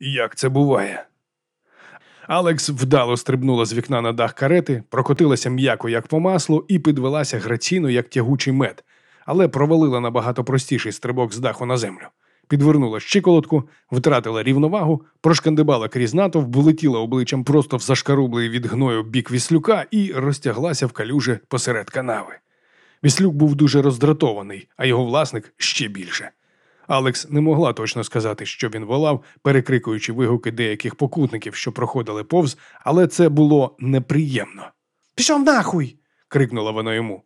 Як це буває? Алекс вдало стрибнула з вікна на дах карети, прокотилася м'яко, як по маслу, і підвелася граційно, як тягучий мед, але провалила набагато простіший стрибок з даху на землю. Підвернула щиколотку, втратила рівновагу, прошкандибала крізь натовп, влетіла обличчям просто в зашкарублий від гною бік віслюка і розтяглася в калюжі посеред канави. Віслюк був дуже роздратований, а його власник ще більше. Алекс не могла точно сказати, що він волав, перекрикуючи вигуки деяких покутників, що проходили повз, але це було неприємно. Пішов нахуй. крикнула вона йому.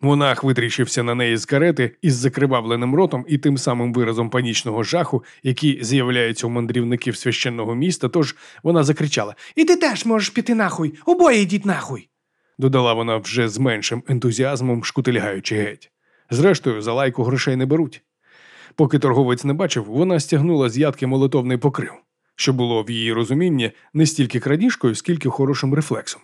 Монах витріщився на неї з карети із закривавленим ротом і тим самим виразом панічного жаху, який з'являється у мандрівників священного міста, тож вона закричала І ти теж можеш піти нахуй. Обоє йдіть нахуй. додала вона вже з меншим ентузіазмом, шкутильгаючи геть. Зрештою, за лайку грошей не беруть. Поки торговець не бачив, вона стягнула з ядки молитовний покрив, що було в її розумінні не стільки крадіжкою, скільки хорошим рефлексом.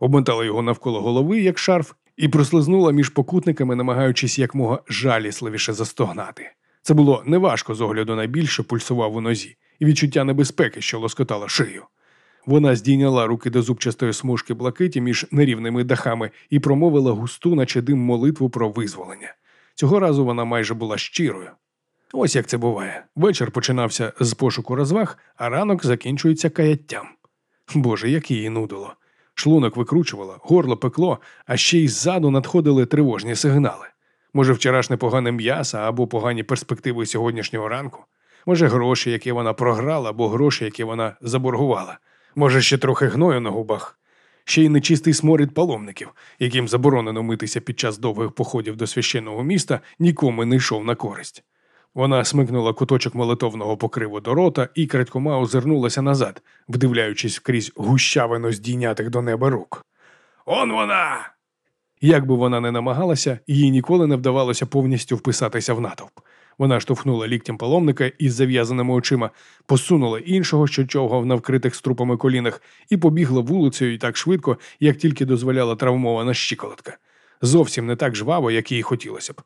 Обмотала його навколо голови, як шарф, і прослизнула між покутниками, намагаючись якмога жалісливіше застогнати. Це було неважко з огляду на біль, пульсував у нозі, і відчуття небезпеки, що лоскотала шию. Вона здійняла руки до зубчастої смужки блакиті між нерівними дахами і промовила густу, наче дим молитву про визволення. Цього разу вона майже була щирою. Ось як це буває. Вечір починався з пошуку розваг, а ранок закінчується каяттям. Боже, як її нудило. Шлунок викручувало, горло пекло, а ще й ззаду надходили тривожні сигнали. Може, вчорашнє погане м'ясо або погані перспективи сьогоднішнього ранку. Може, гроші, які вона програла, або гроші, які вона заборгувала. Може, ще трохи гною на губах. Ще й нечистий сморід паломників, яким заборонено митися під час довгих походів до священного міста, нікому не йшов на користь. Вона смикнула куточок молитовного покриву до рота і крадькома озирнулася назад, вдивляючись крізь гущавину здійнятих до неба рук. Он вона! Як би вона не намагалася, їй ніколи не вдавалося повністю вписатися в натовп. Вона штовхнула ліктем паломника із зав'язаними очима, посунула іншого, що човгав на вкритих струпами колінах, і побігла вулицею так швидко, як тільки дозволяла травмована щиколотка. Зовсім не так жваво, як їй хотілося б.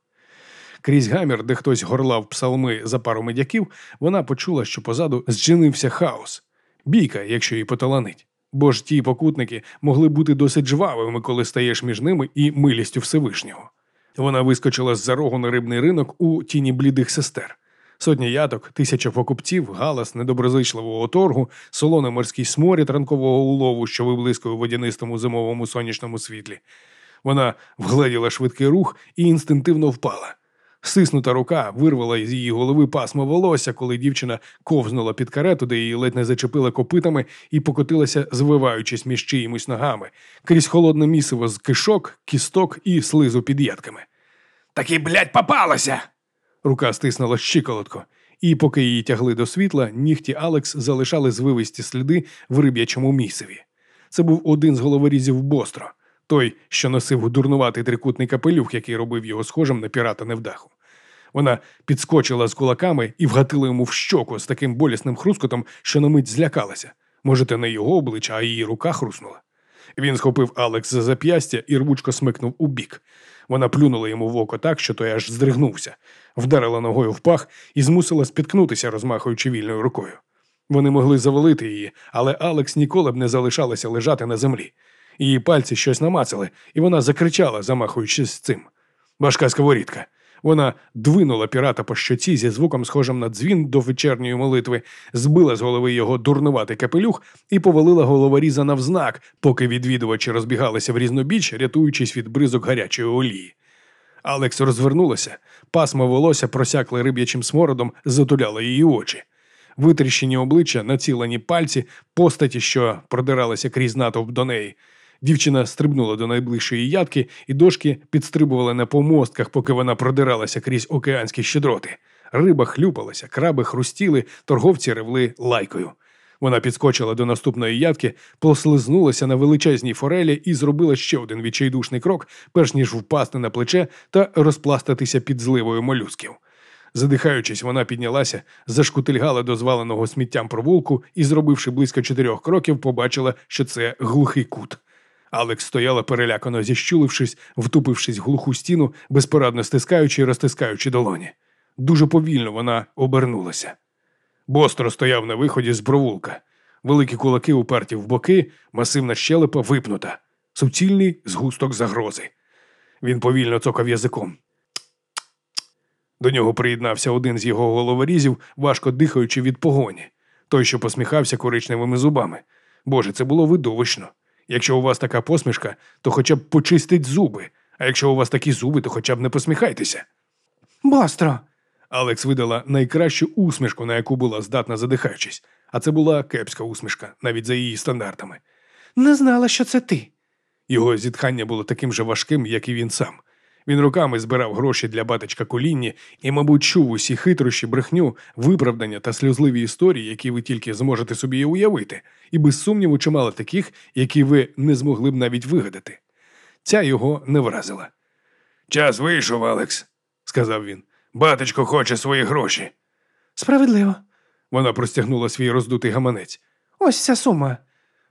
Крізь гамір, де хтось горлав псалми за пару медяків, вона почула, що позаду зчинився хаос. Бійка, якщо її поталанить. Бо ж ті покутники могли бути досить жвавими, коли стаєш між ними і милістю Всевишнього. Вона вискочила з-за рогу на рибний ринок у тіні блідих сестер. Сотні яток, тисяча покупців, галас недоброзичливого торгу, солоний морський сморід ранкового улову, що виблискує в водянистому зимовому сонячному світлі. Вона вгледіла швидкий рух і інстинктивно впала. Стиснута рука вирвала із її голови пасмо волосся, коли дівчина ковзнула під карету, де її ледь не зачепила копитами і покотилася, звиваючись між чиїмось ногами, крізь холодне місиво з кишок, кісток і слизу під ядками. Таки, блядь, попалася! Рука стиснула щиколотко, і поки її тягли до світла, нігті Алекс залишали звивисті сліди в риб'ячому місиві. Це був один з головорізів Бостро, той, що носив дурнуватий трикутний капелюх, який робив його схожим на пірата невдаху. Вона підскочила з кулаками і вгатила йому в щоку з таким болісним хрускотом, що на мить злякалася. Може, те не його обличчя, а її рука хруснула. Він схопив Алекс за зап'ястя і рвучко смикнув у бік. Вона плюнула йому в око так, що той аж здригнувся, вдарила ногою в пах і змусила спіткнутися, розмахуючи вільною рукою. Вони могли завалити її, але Алекс ніколи б не залишалася лежати на землі. Її пальці щось намацали, і вона закричала, замахуючись цим. Важка сковорідка. Вона двинула пірата по щоці зі звуком, схожим на дзвін до вечірньої молитви, збила з голови його дурнуватий капелюх і повалила головоріза навзнак, поки відвідувачі розбігалися в різнобіч, рятуючись від бризок гарячої олії. Алекс розвернулася, пасмо волосся просякли риб'ячим смородом, затуляло її очі. Витріщені обличчя, націлені пальці, постаті, що продиралися крізь натовп до неї. Дівчина стрибнула до найближчої ядки, і дошки підстрибували на помостках, поки вона продиралася крізь океанські щедроти. Риба хлюпалася, краби хрустіли, торговці ревли лайкою. Вона підскочила до наступної ядки, послизнулася на величезній форелі і зробила ще один відчайдушний крок, перш ніж впасти на плече та розпластатися під зливою молюсків. Задихаючись, вона піднялася, зашкутильгала до зваленого сміттям провулку і, зробивши близько чотирьох кроків, побачила, що це глухий кут. Алекс стояла перелякано зіщулившись, втупившись в глуху стіну, безпорадно стискаючи і розтискаючи долоні. Дуже повільно вона обернулася. Бостро стояв на виході з провулка. Великі кулаки уперті в боки, масивна щелепа випнута, суцільний згусток загрози. Він повільно цокав язиком. До нього приєднався один з його головорізів, важко дихаючи від погоні. Той, що посміхався коричневими зубами. Боже, це було видовищно. Якщо у вас така посмішка, то хоча б почистить зуби, а якщо у вас такі зуби, то хоча б не посміхайтеся. Бастро. Алекс видала найкращу усмішку, на яку була здатна задихаючись, а це була кепська усмішка, навіть за її стандартами. Не знала, що це ти. Його зітхання було таким же важким, як і він сам. Він руками збирав гроші для батечка колінні і, мабуть, чув усі хитрощі, брехню, виправдання та сльозливі історії, які ви тільки зможете собі уявити, і без сумніву чимало таких, які ви не змогли б навіть вигадати. Ця його не вразила. Час вийшов, Алекс, сказав він. Батечко хоче свої гроші. Справедливо. Вона простягнула свій роздутий гаманець. Ось ця сума.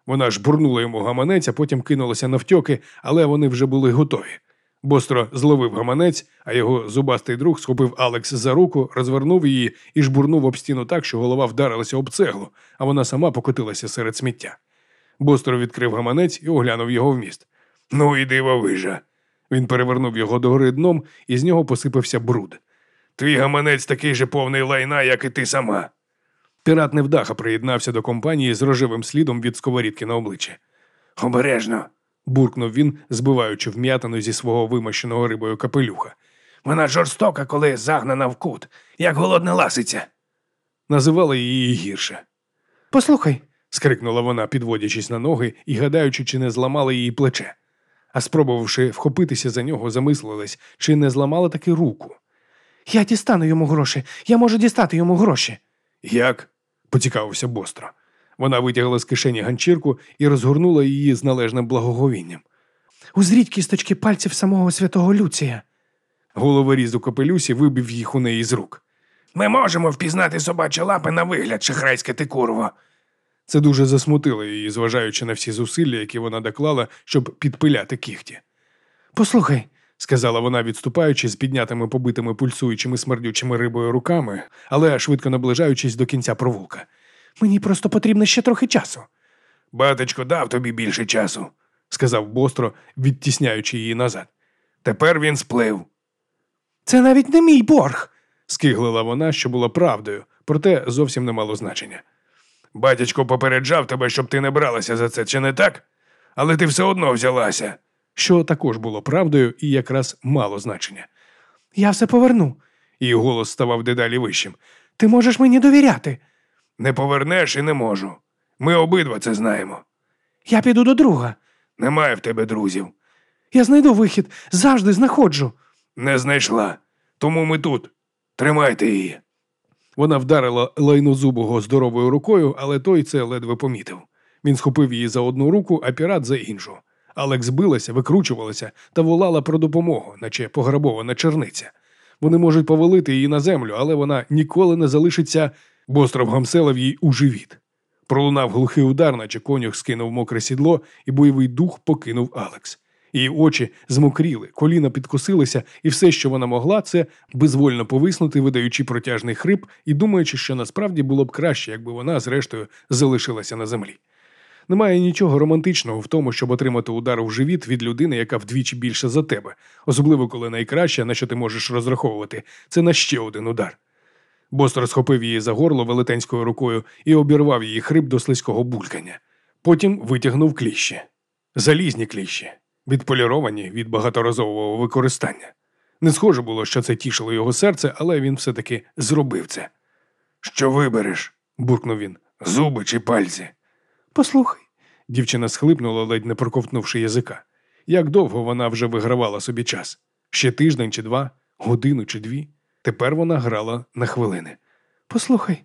Вона ж бурнула йому гаманець, а потім кинулася навтьоки, але вони вже були готові. Бостро зловив гаманець, а його зубастий друг схопив Алекс за руку, розвернув її і жбурнув об стіну так, що голова вдарилася об цеглу, а вона сама покотилася серед сміття. Бостро відкрив гаманець і оглянув його вміст. Ну і дивовижа. Він перевернув його догори дном, і з нього посипався бруд. Твій гаманець такий же повний лайна, як і ти сама. Пірат невдаха приєднався до компанії з рожевим слідом від сковорідки на обличчі. Обережно. Буркнув він, збиваючи вм'ятину зі свого вимощеного рибою капелюха. Вона жорстока, коли загнана в кут, як голодна ласиця. Називали її гірше. Послухай, скрикнула вона, підводячись на ноги і гадаючи, чи не зламала її плече. А спробувавши вхопитися за нього, замислилась, чи не зламала таки руку. я дістану йому гроші. Я можу дістати йому гроші. Як? поцікавився бостро. Вона витягла з кишені ганчірку і розгорнула її з належним благоговінням. Узріть кісточки пальців самого святого Люція. Головоріз у капелюсі вибив їх у неї з рук. Ми можемо впізнати собачі лапи на вигляд, шахрайське ти курво. Це дуже засмутило її, зважаючи на всі зусилля, які вона доклала, щоб підпиляти кіхті. Послухай, сказала вона, відступаючи з піднятими побитими пульсуючими смердючими рибою руками, але швидко наближаючись до кінця провулка. Мені просто потрібно ще трохи часу. Батечко дав тобі більше часу, сказав бостро, відтісняючи її назад. Тепер він сплив. Це навіть не мій борг. скиглила вона, що була правдою, проте зовсім не мало значення. Батячко попереджав тебе, щоб ти не бралася за це, чи не так? Але ти все одно взялася. Що також було правдою і якраз мало значення. Я все поверну. Її голос ставав дедалі вищим. Ти можеш мені довіряти. Не повернеш і не можу. Ми обидва це знаємо. Я піду до друга. Немає в тебе друзів. Я знайду вихід, завжди знаходжу. Не знайшла. Тому ми тут. Тримайте її. Вона вдарила лайнозубого здоровою рукою, але той це ледве помітив. Він схопив її за одну руку, а пірат за іншу. Алекс билася, викручувалася та волала про допомогу, наче пограбована черниця. Вони можуть повалити її на землю, але вона ніколи не залишиться, бостров гамселив їй у живіт. Пролунав глухий удар, наче конюх скинув мокре сідло, і бойовий дух покинув Алекс. Її очі змокріли, коліна підкосилися, і все, що вона могла, це безвольно повиснути, видаючи протяжний хрип і думаючи, що насправді було б краще, якби вона, зрештою, залишилася на землі. Немає нічого романтичного в тому, щоб отримати удар в живіт від людини, яка вдвічі більше за тебе, особливо коли найкраще, на що ти можеш розраховувати, це на ще один удар. Бостер схопив її за горло велетенською рукою і обірвав її хрип до слизького булькання. Потім витягнув кліщі. Залізні кліщі, відполіровані від багаторазового використання. Не схоже було, що це тішило його серце, але він все-таки зробив це. Що вибереш? буркнув він. Зуби чи пальці? Послухай, Дівчина схлипнула, ледь не проковтнувши язика. Як довго вона вже вигравала собі час? Ще тиждень чи два, годину чи дві. Тепер вона грала на хвилини. послухай.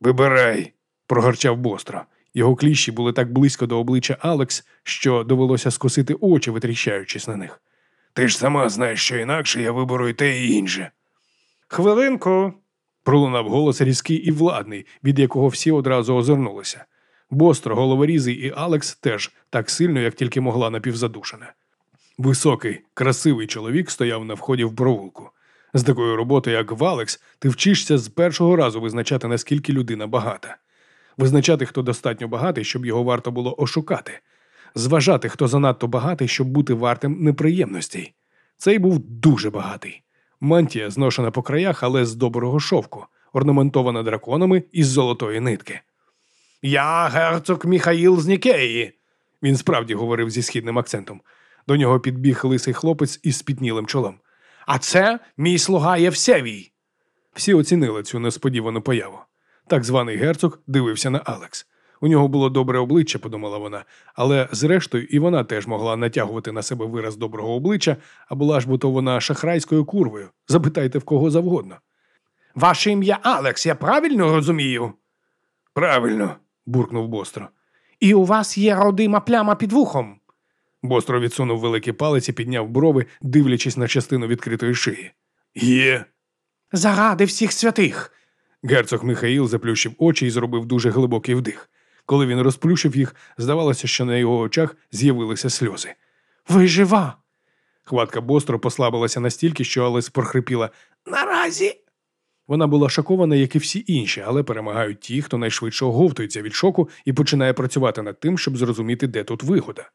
Вибирай, прогорчав бостро. Його кліщі були так близько до обличчя Алекс, що довелося скосити очі, витріщаючись на них. Ти ж сама знаєш, що інакше я виберу і те і інше. Хвилинку. Пролунав голос різкий і владний, від якого всі одразу озирнулися. Бостро, головорізий і Алекс теж так сильно, як тільки могла напівзадушена. Високий, красивий чоловік стояв на вході в провулку. З такою роботою, як в Алекс, ти вчишся з першого разу визначати, наскільки людина багата, визначати, хто достатньо багатий, щоб його варто було ошукати, зважати, хто занадто багатий, щоб бути вартим неприємностей. Цей був дуже багатий. Мантія зношена по краях, але з доброго шовку, орнаментована драконами із золотої нитки. Я герцог Міхаїл з Нікеї. Він справді говорив зі східним акцентом. До нього підбіг лисий хлопець із спітнілим чолом. А це мій слуга Євсевій. Всі оцінили цю несподівану появу. Так званий герцог дивився на Алекс. У нього було добре обличчя, подумала вона, але зрештою і вона теж могла натягувати на себе вираз доброго обличчя, а була ж бо то вона шахрайською курвою. Запитайте в кого завгодно. Ваше ім'я Алекс, я правильно розумію? Правильно, буркнув Бостро. І у вас є родима пляма під вухом. Бостро відсунув великий палець і підняв брови, дивлячись на частину відкритої шиї. Є. Заради всіх святих. Герцог Михаїл заплющив очі і зробив дуже глибокий вдих. Коли він розплющив їх, здавалося, що на його очах з'явилися сльози. Ви жива. Хватка Бостро послабилася настільки, що Алес прохрипіла Наразі. Вона була шокована, як і всі інші, але перемагають ті, хто найшвидше оговтується від шоку і починає працювати над тим, щоб зрозуміти, де тут вигода.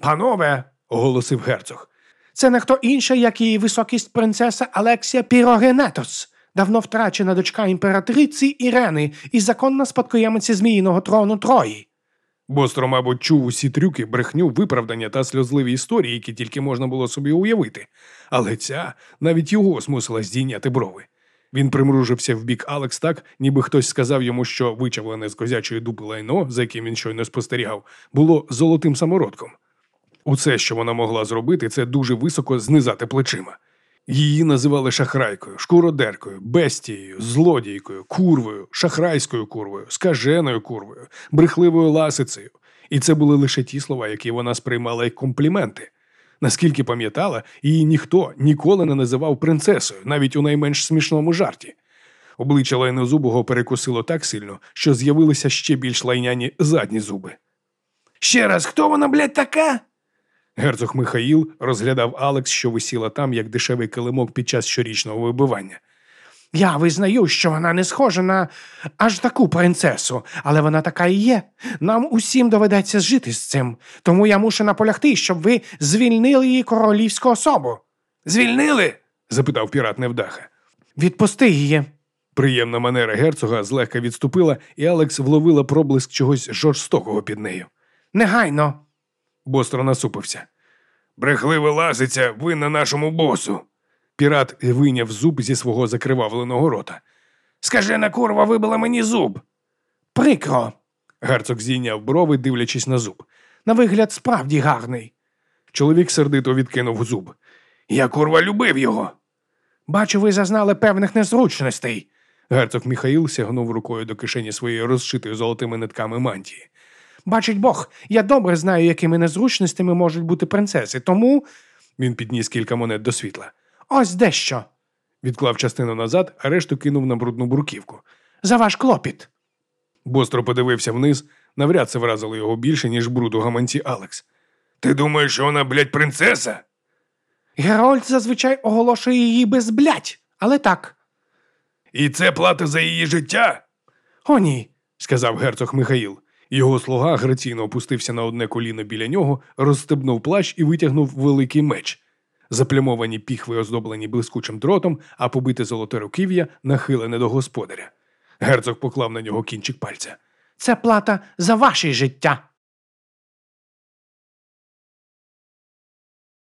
Панове, оголосив герцог. Це не хто інший, як її високість принцеса Алексія Пірогенетос, давно втрачена дочка імператриці Ірени і законна спадкоємиця Зміїного трону Трої. Бостро, мабуть, чув усі трюки, брехню, виправдання та сльозливі історії, які тільки можна було собі уявити. Але ця навіть його змусила здійняти брови. Він примружився в бік Алекс так, ніби хтось сказав йому, що вичавлене з козячої дупи лайно, за яким він щойно спостерігав, було золотим самородком. Усе, що вона могла зробити, це дуже високо знизати плечима. Її називали шахрайкою, шкуродеркою, бестією, злодійкою, курвою, шахрайською курвою, скаженою курвою, брехливою ласицею. І це були лише ті слова, які вона сприймала як компліменти. Наскільки пам'ятала, її ніхто ніколи не називав принцесою, навіть у найменш смішному жарті. Обличчя лайнозубого перекусило так сильно, що з'явилися ще більш лайняні задні зуби. Ще раз, хто вона, блядь, така? Герцог Михаїл розглядав Алекс, що висіла там, як дешевий килимок під час щорічного вибивання. Я визнаю, що вона не схожа на аж таку принцесу, але вона така і є. Нам усім доведеться жити з цим, тому я мушу наполягти, щоб ви звільнили її королівську особу. Звільнили? запитав пірат невдаха. Відпусти її. Приємна манера герцога злегка відступила, і Алекс вловила проблиск чогось жорстокого під нею. Негайно. Бостро насупився. Брехлива ласиця винна нашому босу. Пірат вийняв зуб зі свого закривавленого рота. Скажена курва вибила мені зуб. Прикро. Герцог зійняв брови, дивлячись на зуб. На вигляд справді гарний. Чоловік сердито відкинув зуб. Я курва любив його. Бачу, ви зазнали певних незручностей. Герцог Міхаїл сягнув рукою до кишені своєї розшитої золотими нитками мантії. Бачить Бог, я добре знаю, якими незручностями можуть бути принцеси, тому Він підніс кілька монет до світла. ось дещо. Відклав частину назад, а решту кинув на брудну бурківку. За ваш клопіт. Бостро подивився вниз, навряд це вразило його більше, ніж бруд у гаманці Алекс. Ти думаєш, що вона, блядь, принцеса? Герольд зазвичай оголошує її без блять, але так. І це плата за її життя? О, ні. сказав герцог Михаїл. Його слуга граційно опустився на одне коліно біля нього, розстебнув плащ і витягнув великий меч. Заплямовані піхви оздоблені блискучим дротом, а побите золоте руків'я нахилене до господаря. Герцог поклав на нього кінчик пальця. Це плата за ваше життя.